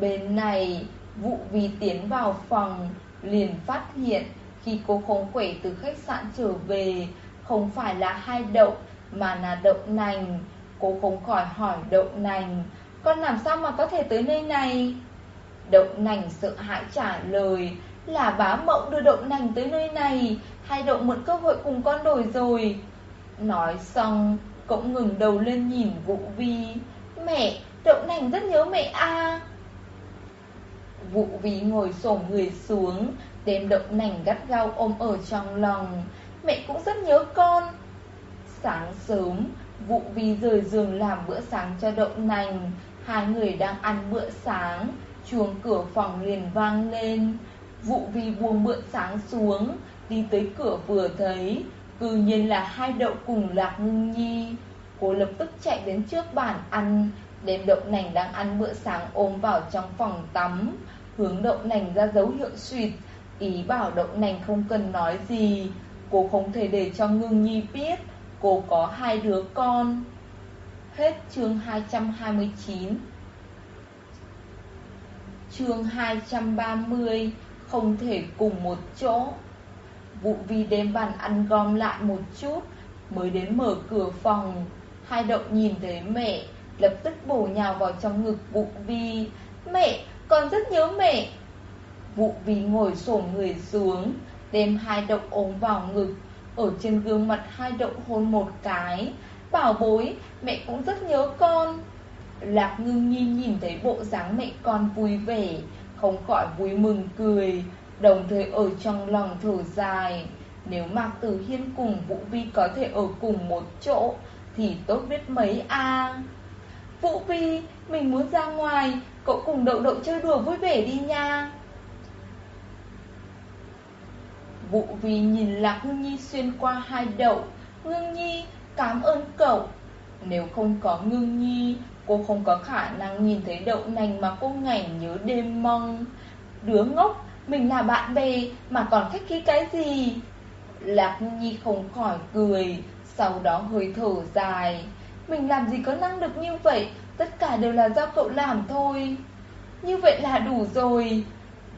S1: Bên này, vụ Vi tiến vào phòng. Liền phát hiện khi cô khống quẩy từ khách sạn trở về Không phải là hai đậu mà là đậu nành. Cô không khỏi hỏi đậu nành Con làm sao mà có thể tới nơi này? Đậu nành sợ hãi trả lời Là bá mộng đưa đậu nành tới nơi này Hai đậu mượn cơ hội cùng con đổi rồi. Nói xong Cậu ngừng đầu lên nhìn Vũ Vi. Mẹ, đậu nành rất nhớ mẹ a vụ Vi ngồi xổm người xuống Đem đậu nành gắt gao ôm ở trong lòng. Mẹ cũng rất nhớ con. Sáng sớm, vụ Vi rời giường làm bữa sáng cho đậu nành. Hai người đang ăn bữa sáng, Chuông cửa phòng liền vang lên. Vụ Vi buông bữa sáng xuống, Đi tới cửa vừa thấy, Cư nhiên là hai đậu cùng lạc ngưng nhi. Cô lập tức chạy đến trước bàn ăn Đem đậu nành đang ăn bữa sáng ôm vào trong phòng tắm. Hướng đậu nành ra dấu hiệu suyệt Ý bảo đậu nành không cần nói gì. Cô không thể để cho ngưng nhi biết Cô có hai đứa con. Hết chương 229 Chương 230 Không thể cùng một chỗ. Vụ vi đem bàn ăn gom lại một chút Mới đến mở cửa phòng. Hai đậu nhìn thấy mẹ Lập tức bổ nhào vào trong ngực vụ vi. Mẹ, con rất nhớ mẹ. Vụ vi ngồi xổm người xuống Đem hai động ôm vào ngực. Ở trên gương mặt hai động hôn một cái. Bảo bối, mẹ cũng rất nhớ con. Lạc ngưng nhi nhìn thấy bộ dáng mẹ con vui vẻ Không khỏi vui mừng cười Đồng thời ở trong lòng thở dài. Nếu Mạc Tử Hiên cùng Vũ Vi có thể ở cùng một chỗ Thì tốt biết mấy a. Vũ Vi, mình muốn ra ngoài Cậu cùng đậu đậu chơi đùa vui vẻ đi nha. Vụ vì nhìn Lạc hương Nhi xuyên qua hai đậu Ngưng Nhi, cảm ơn cậu. Nếu không có Ngưng Nhi Cô không có khả năng nhìn thấy đậu nành mà cô ngày nhớ đêm mong. Đứa ngốc, mình là bạn bè mà còn khách khí cái gì? Lạc Nhi không khỏi cười Sau đó hơi thở dài. Mình làm gì có năng lực như vậy? Tất cả đều là do cậu làm thôi Như vậy là đủ rồi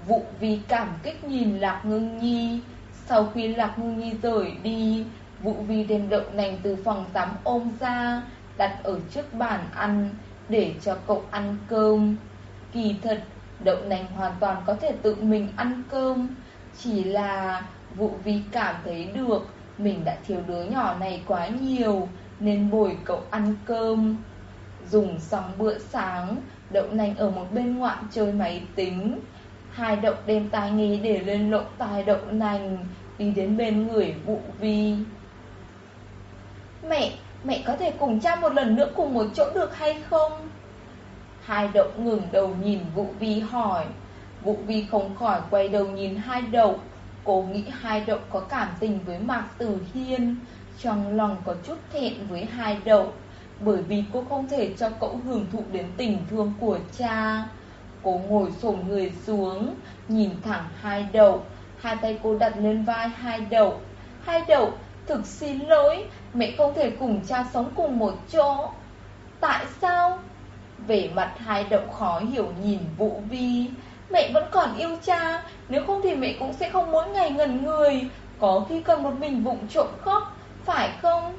S1: Vụ vì cảm kích nhìn Lạc Ngưng Nhi Sau khi Lạc Ngưng Nhi rời đi Vụ vi đem đậu nành từ phòng tắm ôm ra đặt ở trước bàn ăn để cho cậu ăn cơm. Kỳ thật, đậu nành hoàn toàn có thể tự mình ăn cơm, chỉ là vụ vi cảm thấy được mình đã thiếu đứa nhỏ này quá nhiều nên bồi cậu ăn cơm. Dùng xong bữa sáng, đậu nành ở một bên ngoạn chơi máy tính. Hai đậu đem tai nghe để lên lộn tai đậu nành, đi đến bên người vụ vi. Mẹ, Mẹ có thể cùng cha một lần nữa cùng một chỗ được hay không? Hai đậu ngừng đầu nhìn Vũ Vi hỏi Vũ Vi không khỏi quay đầu nhìn hai đậu Cô nghĩ hai đậu có cảm tình với Mạc Tử Hiên Trong lòng có chút thẹn với hai đậu bởi vì cô không thể cho cậu hưởng thụ đến tình thương của cha Cô ngồi xổm người xuống Nhìn thẳng hai đậu Hai tay cô đặt lên vai hai đậu Hai đậu Thực xin lỗi, mẹ không thể cùng cha sống cùng một chỗ. Tại sao? vẻ mặt hai đậu khó hiểu nhìn Vũ Vi. Mẹ vẫn còn yêu cha, nếu không thì mẹ cũng sẽ không mỗi ngày ngần người, có khi còn một mình vụng trộm khóc, phải không?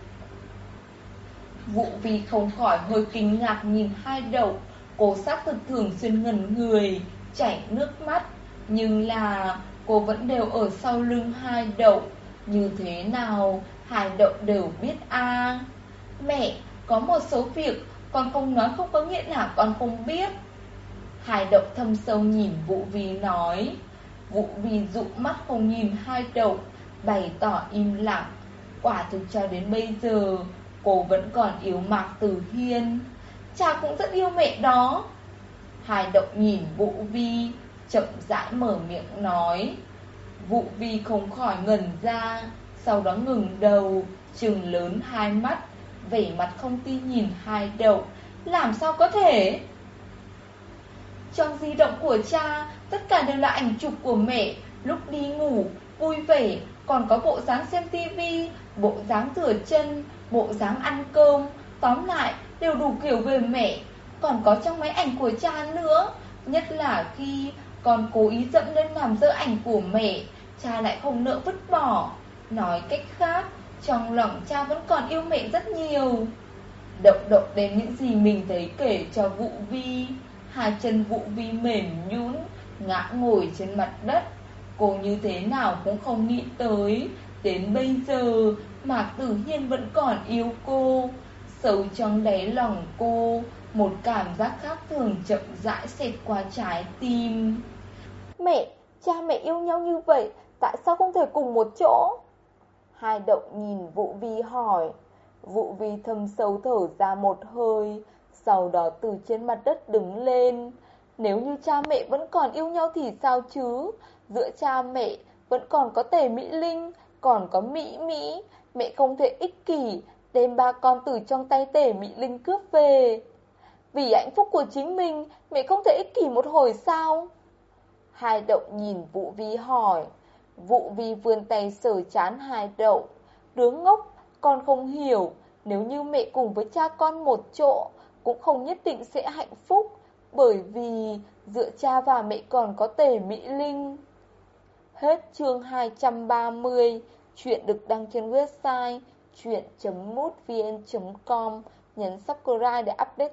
S1: Vũ Vi không khỏi hơi kinh ngạc nhìn hai đậu, cô xác thực thường xuyên ngẩn người, chảy nước mắt, nhưng là cô vẫn đều ở sau lưng hai đậu. Như thế nào, Hai Đậu đều biết a Mẹ, có một số việc con không nói không có nghĩa là con không biết. Hai Đậu thâm sâu nhìn Vũ Vi nói. Vũ Vi dụ mắt không nhìn Hai Đậu, bày tỏ im lặng. Quả thực cho đến bây giờ, cô vẫn còn yếu Mạc Tử Hiên. Cha cũng rất yêu mẹ đó. Hải động nhìn Vũ Vi, chậm rãi mở miệng nói. vũ vi không khỏi ngẩn ra Sau đó ngừng đầu Trừng lớn hai mắt Vẻ mặt không tin nhìn hai đậu Làm sao có thể Trong di động của cha Tất cả đều là ảnh chụp của mẹ Lúc đi ngủ, vui vẻ Còn có bộ dáng xem tivi Bộ dáng rửa chân Bộ dáng ăn cơm, Tóm lại đều đủ kiểu về mẹ. Còn có trong máy ảnh của cha nữa, Nhất là khi còn cố ý dẫm lên làm dơ ảnh của mẹ, Cha lại không nỡ vứt bỏ. Nói cách khác, Trong lòng cha vẫn còn yêu mẹ rất nhiều. Động động đến những gì mình thấy kể cho Vũ Vi, Hai chân Vũ Vi mềm nhũn, Ngã ngồi trên mặt đất. Cô như thế nào cũng không nghĩ tới, Đến bây giờ Mạc Tử Hiên vẫn còn yêu cô. Sâu trong đáy lòng cô Một cảm giác khác thường chậm rãi xẹt qua trái tim.
S2: Mẹ, cha mẹ yêu nhau như vậy Tại sao không thể cùng một chỗ? Hai động nhìn Vũ Vi hỏi. Vũ Vi thâm sâu thở ra một hơi Sau đó từ trên mặt đất đứng lên. Nếu như cha mẹ vẫn còn yêu nhau thì sao chứ? Giữa cha mẹ vẫn còn có tề Mỹ Linh Còn có Mỹ Mỹ Mẹ không thể ích kỷ, Đem ba con từ trong tay tể Mỹ Linh cướp về. Vì hạnh phúc của chính mình, Mẹ không thể ích kỷ một hồi sao? Hai đậu nhìn Vũ Vi hỏi. Vũ Vi vươn tay sờ chán hai đậu. Đứa ngốc, Con không hiểu. Nếu như mẹ cùng với cha con một chỗ, Cũng không nhất định sẽ hạnh phúc, Bởi vì Giữa cha và mẹ còn có tề Mỹ Linh. Hết chương 230 Chuyện được đăng trên website chuyện.mútvn.com Nhấn subscribe để update